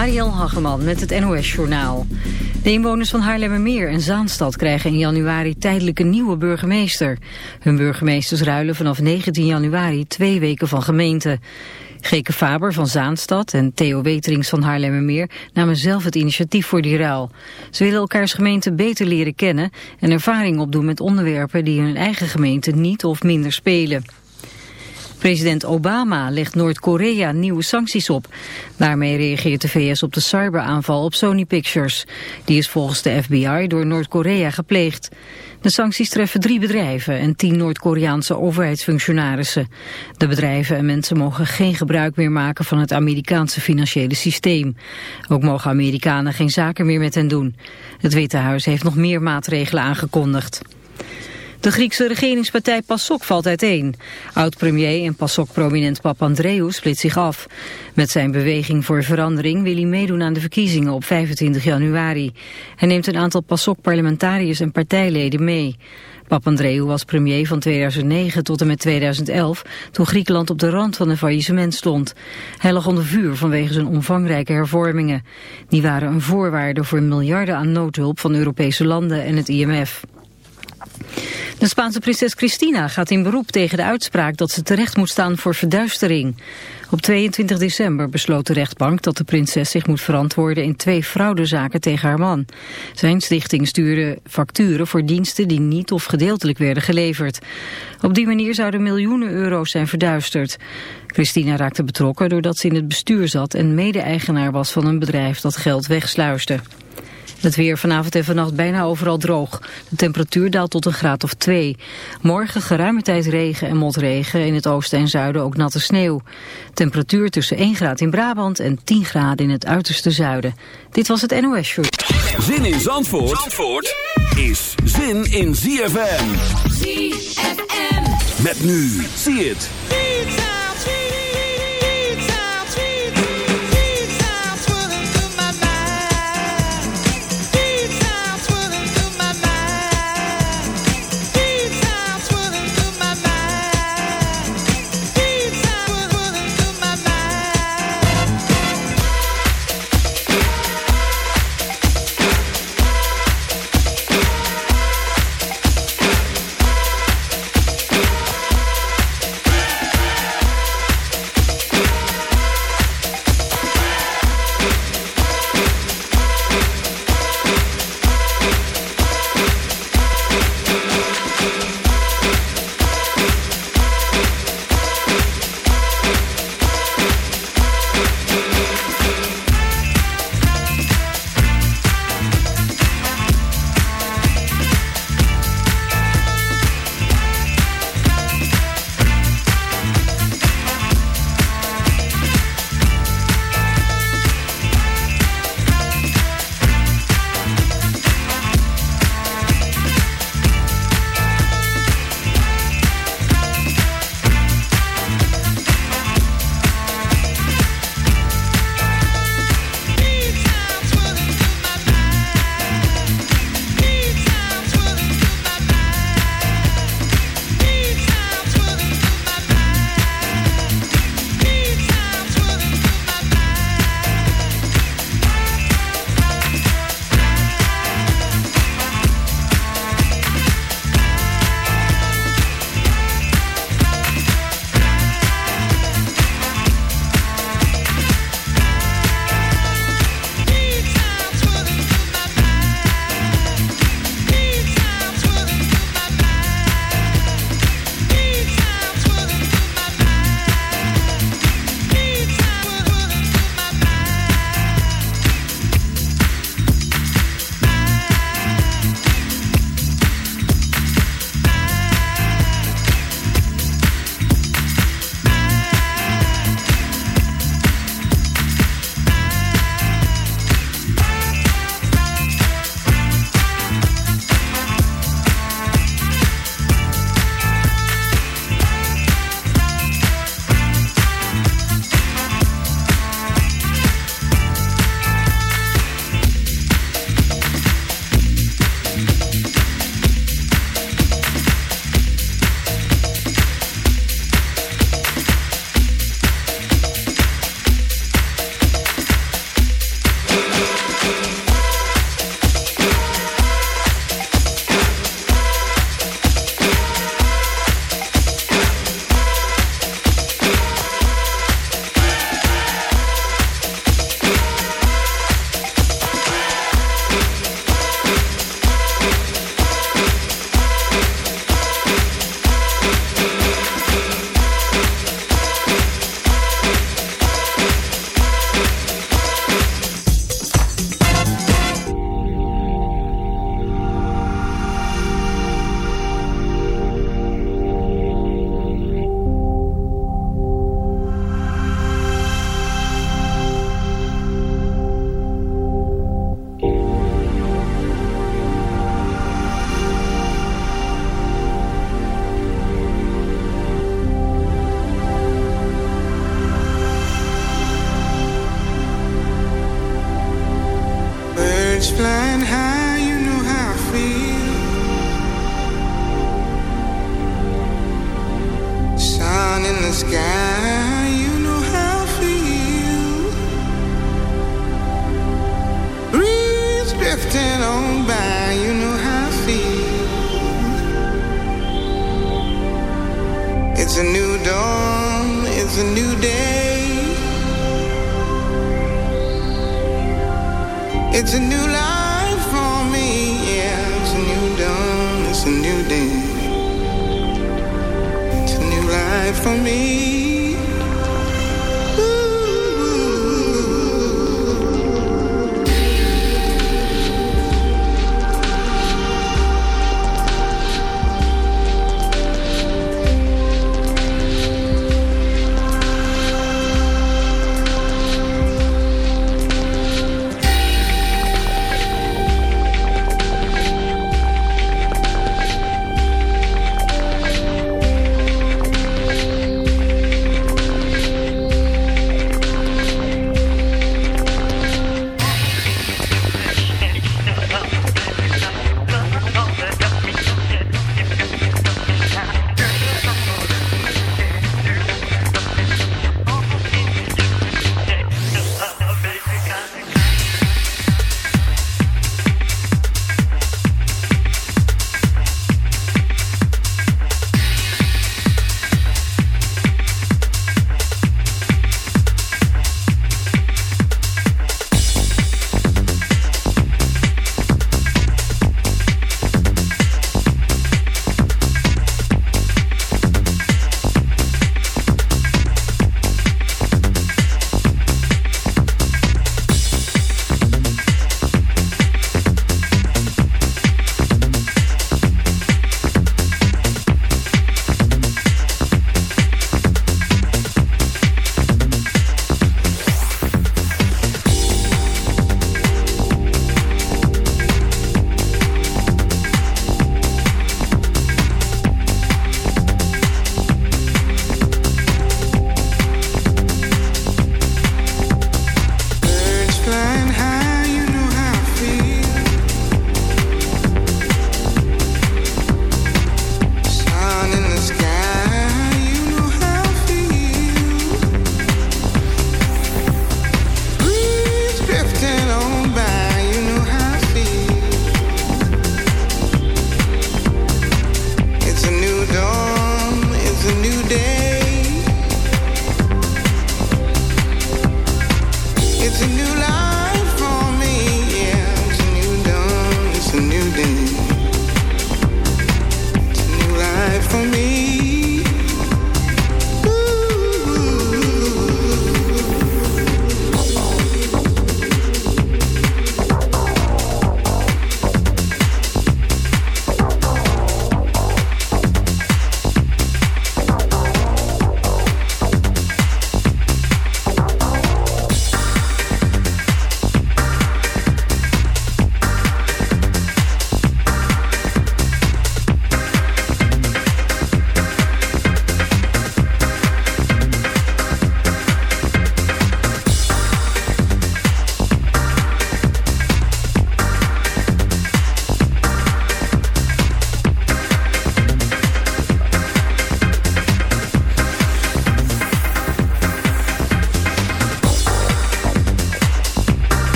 Marielle Hageman met het NOS Journaal. De inwoners van Haarlemmermeer en Zaanstad krijgen in januari tijdelijk een nieuwe burgemeester. Hun burgemeesters ruilen vanaf 19 januari twee weken van gemeente. Geke Faber van Zaanstad en Theo Weterings van Haarlemmermeer namen zelf het initiatief voor die ruil. Ze willen elkaars gemeente beter leren kennen en ervaring opdoen met onderwerpen die in hun eigen gemeente niet of minder spelen. President Obama legt Noord-Korea nieuwe sancties op. Daarmee reageert de VS op de cyberaanval op Sony Pictures. Die is volgens de FBI door Noord-Korea gepleegd. De sancties treffen drie bedrijven en tien Noord-Koreaanse overheidsfunctionarissen. De bedrijven en mensen mogen geen gebruik meer maken van het Amerikaanse financiële systeem. Ook mogen Amerikanen geen zaken meer met hen doen. Het Witte Huis heeft nog meer maatregelen aangekondigd. De Griekse regeringspartij PASOK valt uiteen. Oud-premier en PASOK-prominent Papandreou split zich af. Met zijn beweging voor verandering wil hij meedoen aan de verkiezingen op 25 januari. Hij neemt een aantal PASOK-parlementariërs en partijleden mee. Papandreou was premier van 2009 tot en met 2011, toen Griekenland op de rand van een faillissement stond. Hij lag onder vuur vanwege zijn omvangrijke hervormingen. Die waren een voorwaarde voor miljarden aan noodhulp van Europese landen en het IMF. De Spaanse prinses Cristina gaat in beroep tegen de uitspraak dat ze terecht moet staan voor verduistering. Op 22 december besloot de rechtbank dat de prinses zich moet verantwoorden in twee fraudezaken tegen haar man. Zijn stichting stuurde facturen voor diensten die niet of gedeeltelijk werden geleverd. Op die manier zouden miljoenen euro's zijn verduisterd. Christina raakte betrokken doordat ze in het bestuur zat en mede-eigenaar was van een bedrijf dat geld wegsluiste. Het weer vanavond en vannacht bijna overal droog. De temperatuur daalt tot een graad of 2. Morgen geruime tijd regen en motregen. In het oosten en zuiden ook natte sneeuw. Temperatuur tussen 1 graad in Brabant en 10 graden in het uiterste zuiden. Dit was het NOS Show. Zin in Zandvoort, Zandvoort is zin in ZFM. ZFM. Met nu. Zie het.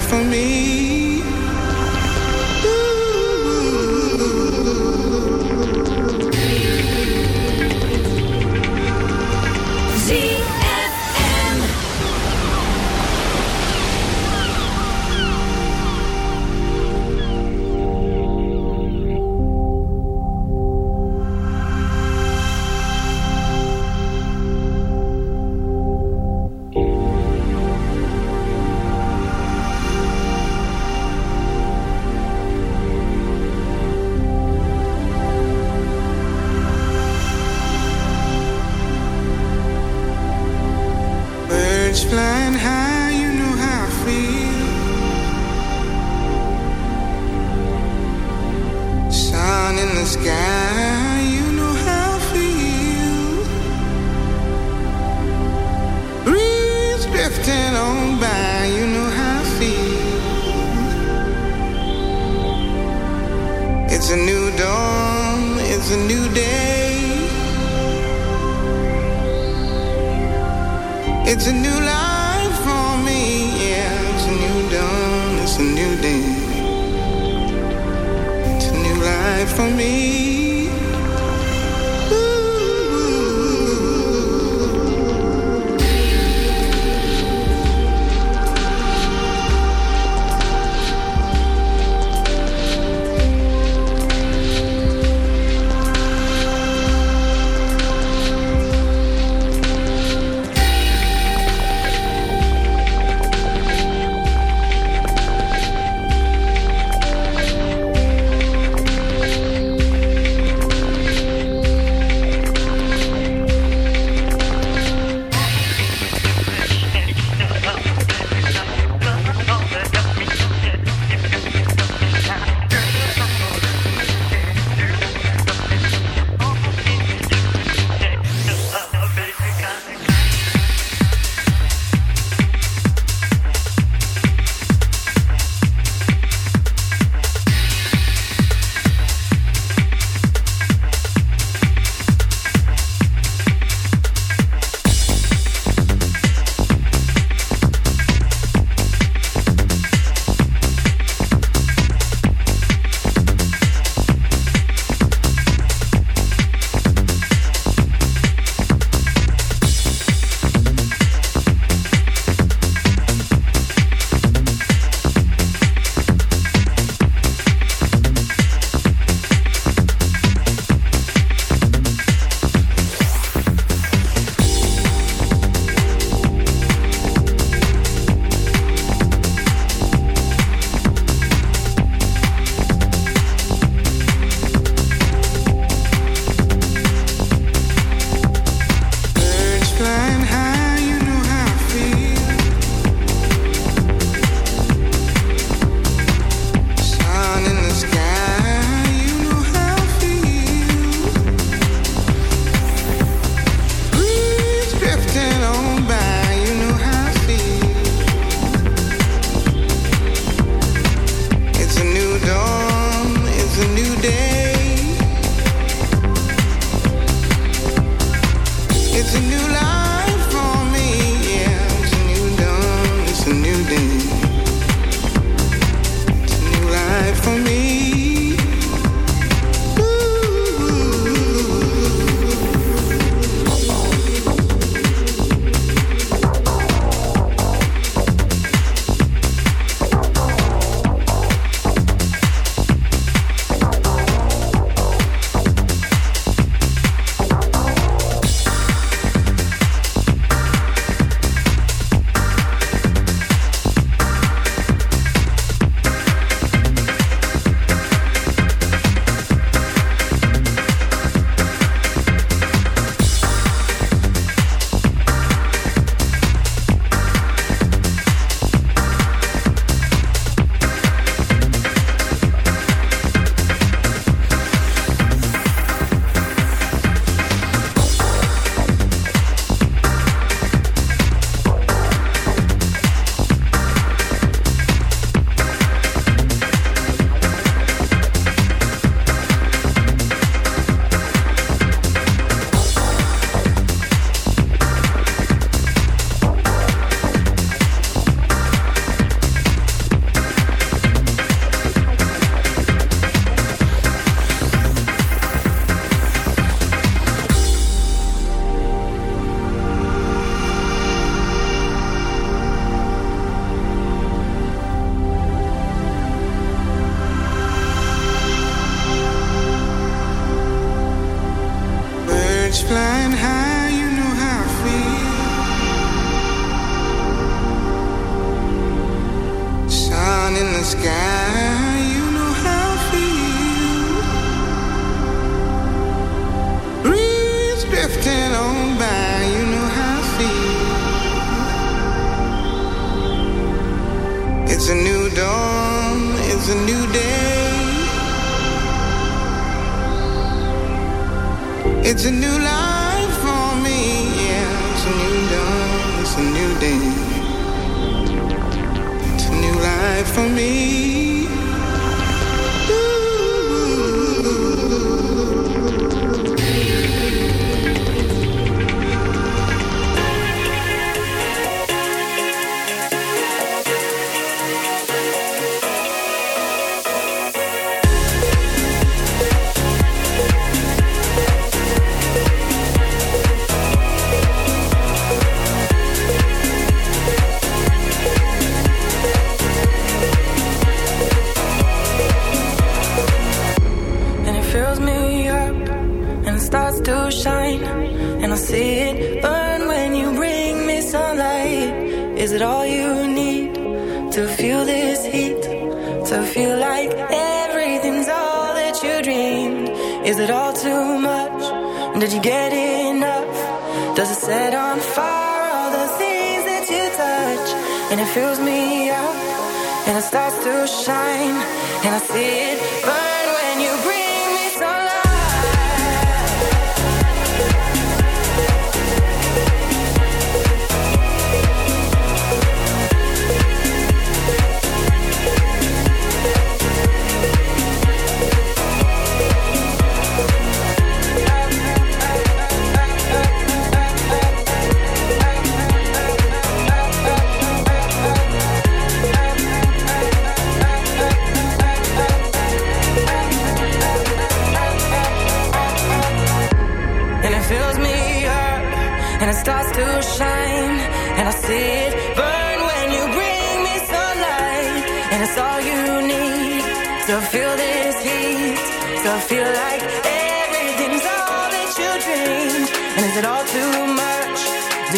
For me. It's a new life.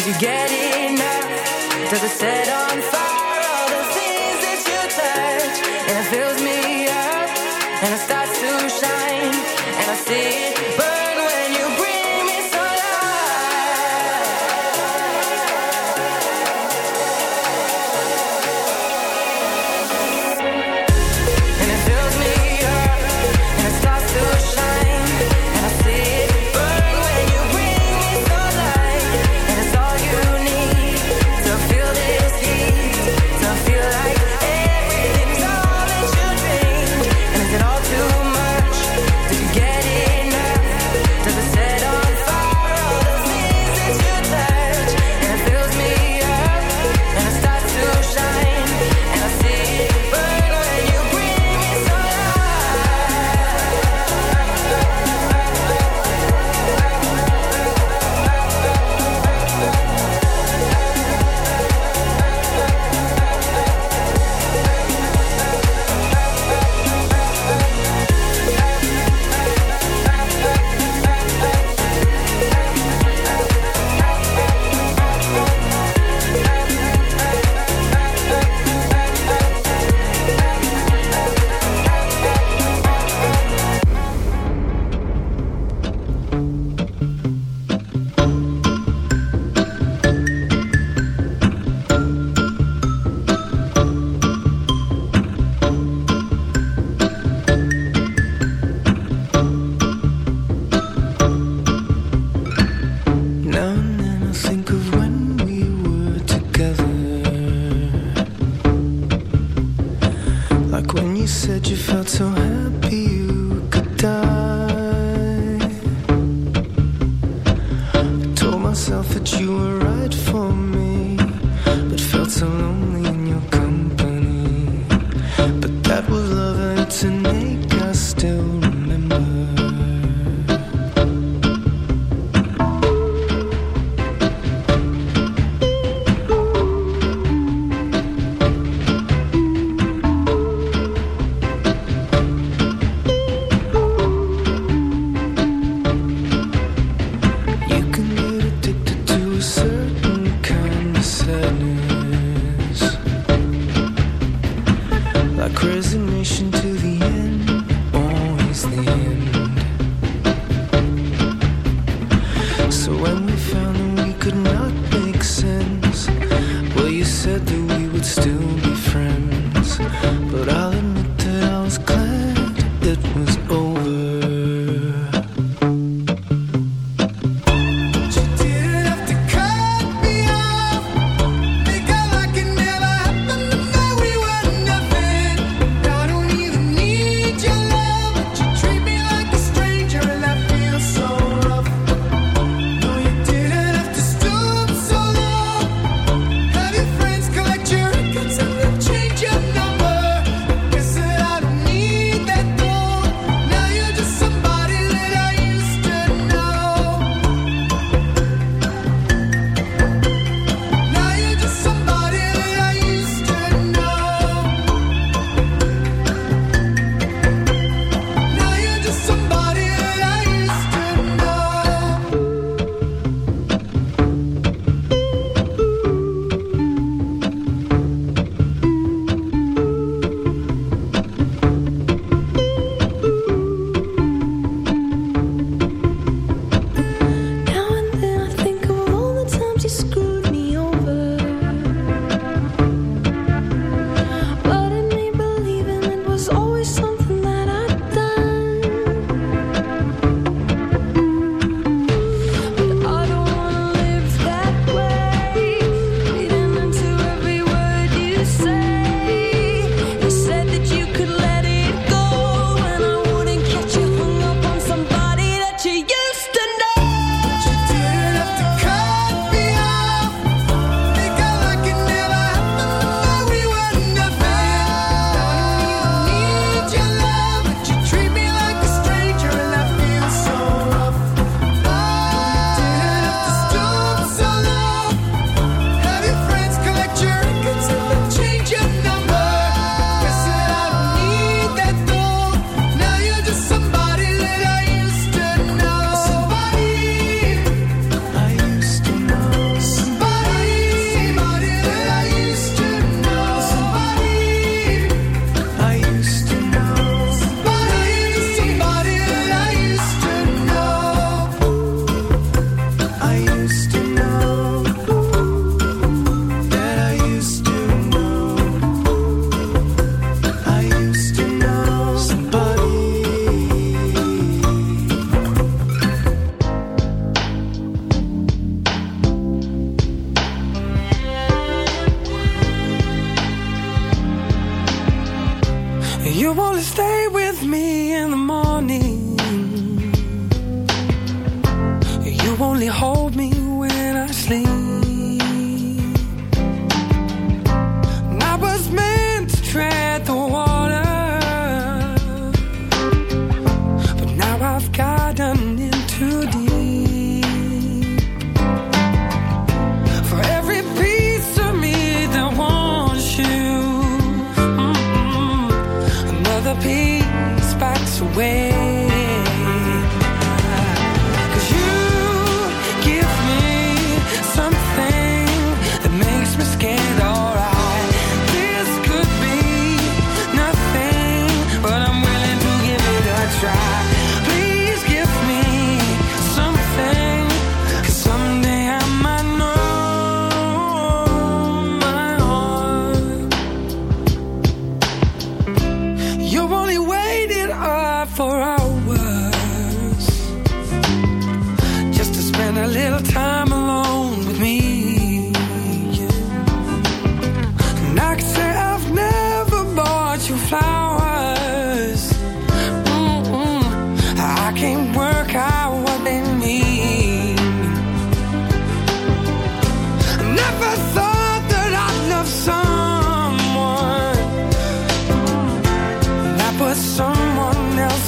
Did you get enough? Does it set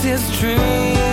is true.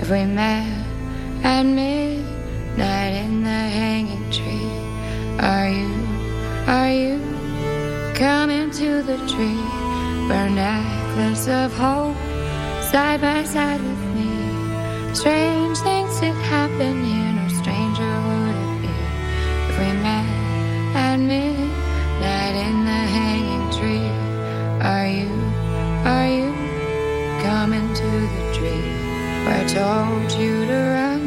if we met at midnight in the hanging tree. Are you, are you coming to the tree? Burn necklace of hope side by side with me. Strange things did happen here, no stranger would it be if we met at midnight in the hanging tree. Are you, told you to run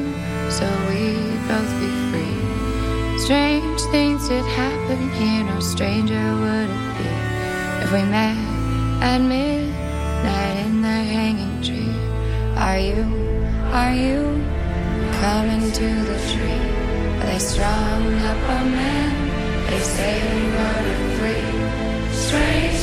so we'd both be free? Strange things did happen here, no stranger would it be if we met at midnight in the hanging tree. Are you, are you coming to the tree where they strung up a man? They say we murdered three. Strange